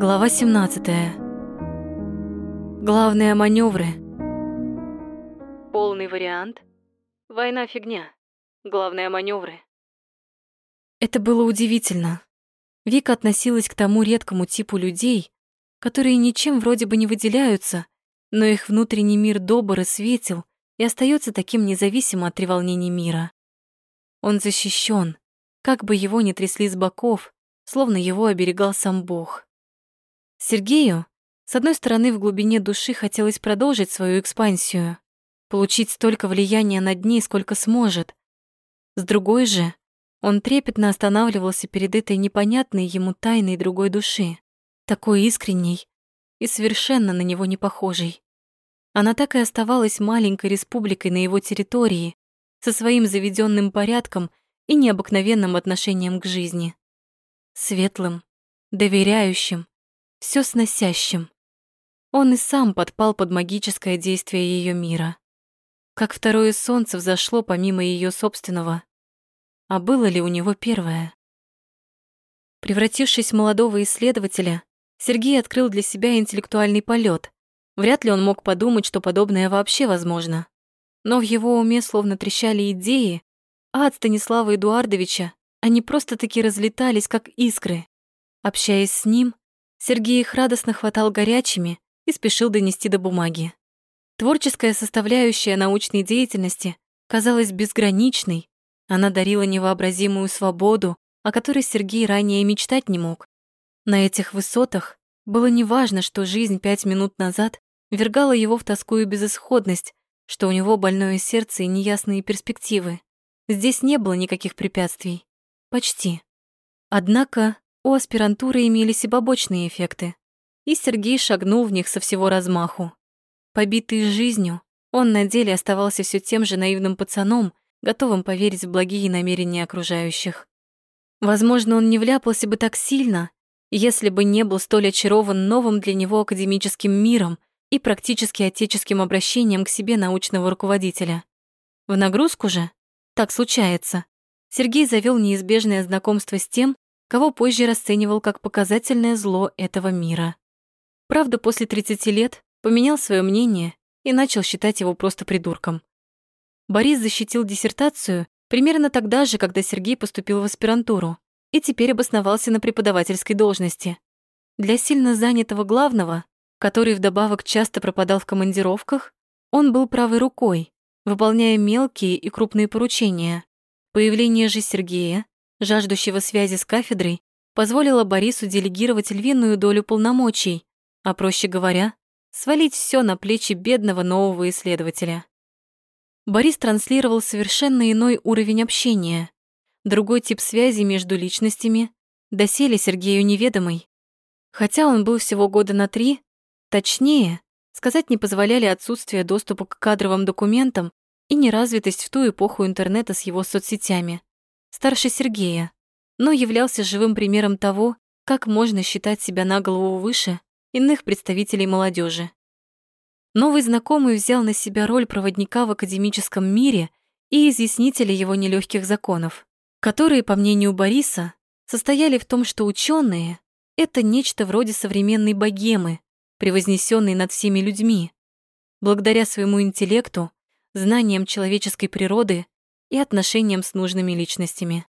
Глава 17. Главные маневры. Полный вариант. Война фигня. Главные маневры. Это было удивительно. Вика относилась к тому редкому типу людей, которые ничем вроде бы не выделяются, но их внутренний мир добр и светел и остается таким независимо от треволнений мира. Он защищен, как бы его ни трясли с боков, словно его оберегал сам Бог. Сергею, с одной стороны, в глубине души хотелось продолжить свою экспансию, получить столько влияния над ней, сколько сможет. С другой же, он трепетно останавливался перед этой непонятной ему тайной другой души, такой искренней и совершенно на него не похожей. Она так и оставалась маленькой республикой на его территории, со своим заведенным порядком и необыкновенным отношением к жизни. Светлым, доверяющим, все сносящим. Он и сам подпал под магическое действие ее мира. Как второе солнце взошло помимо ее собственного. А было ли у него первое? Превратившись в молодого исследователя, Сергей открыл для себя интеллектуальный полет. Вряд ли он мог подумать, что подобное вообще возможно. Но в его уме словно трещали идеи, а от Станислава Эдуардовича они просто-таки разлетались, как искры. Общаясь с ним, Сергей их радостно хватал горячими и спешил донести до бумаги. Творческая составляющая научной деятельности казалась безграничной, она дарила невообразимую свободу, о которой Сергей ранее мечтать не мог. На этих высотах было неважно, что жизнь пять минут назад вергала его в тоску и безысходность, что у него больное сердце и неясные перспективы. Здесь не было никаких препятствий. Почти. Однако у аспирантуры имелись и побочные эффекты, и Сергей шагнул в них со всего размаху. Побитый жизнью, он на деле оставался все тем же наивным пацаном, готовым поверить в благие намерения окружающих. Возможно, он не вляпался бы так сильно, если бы не был столь очарован новым для него академическим миром и практически отеческим обращением к себе научного руководителя. В нагрузку же, так случается, Сергей завел неизбежное знакомство с тем, кого позже расценивал как показательное зло этого мира. Правда, после 30 лет поменял свое мнение и начал считать его просто придурком. Борис защитил диссертацию примерно тогда же, когда Сергей поступил в аспирантуру и теперь обосновался на преподавательской должности. Для сильно занятого главного, который вдобавок часто пропадал в командировках, он был правой рукой, выполняя мелкие и крупные поручения. Появление же Сергея жаждущего связи с кафедрой, позволила Борису делегировать львиную долю полномочий, а, проще говоря, свалить все на плечи бедного нового исследователя. Борис транслировал совершенно иной уровень общения, другой тип связи между личностями, доселе Сергею неведомый. Хотя он был всего года на три, точнее, сказать не позволяли отсутствие доступа к кадровым документам и неразвитость в ту эпоху интернета с его соцсетями старше Сергея, но являлся живым примером того, как можно считать себя на голову выше иных представителей молодежи. Новый знакомый взял на себя роль проводника в академическом мире и изъяснителя его нелегких законов, которые, по мнению Бориса, состояли в том, что ученые — это нечто вроде современной богемы, превознесенной над всеми людьми. Благодаря своему интеллекту, знаниям человеческой природы и отношениям с нужными личностями.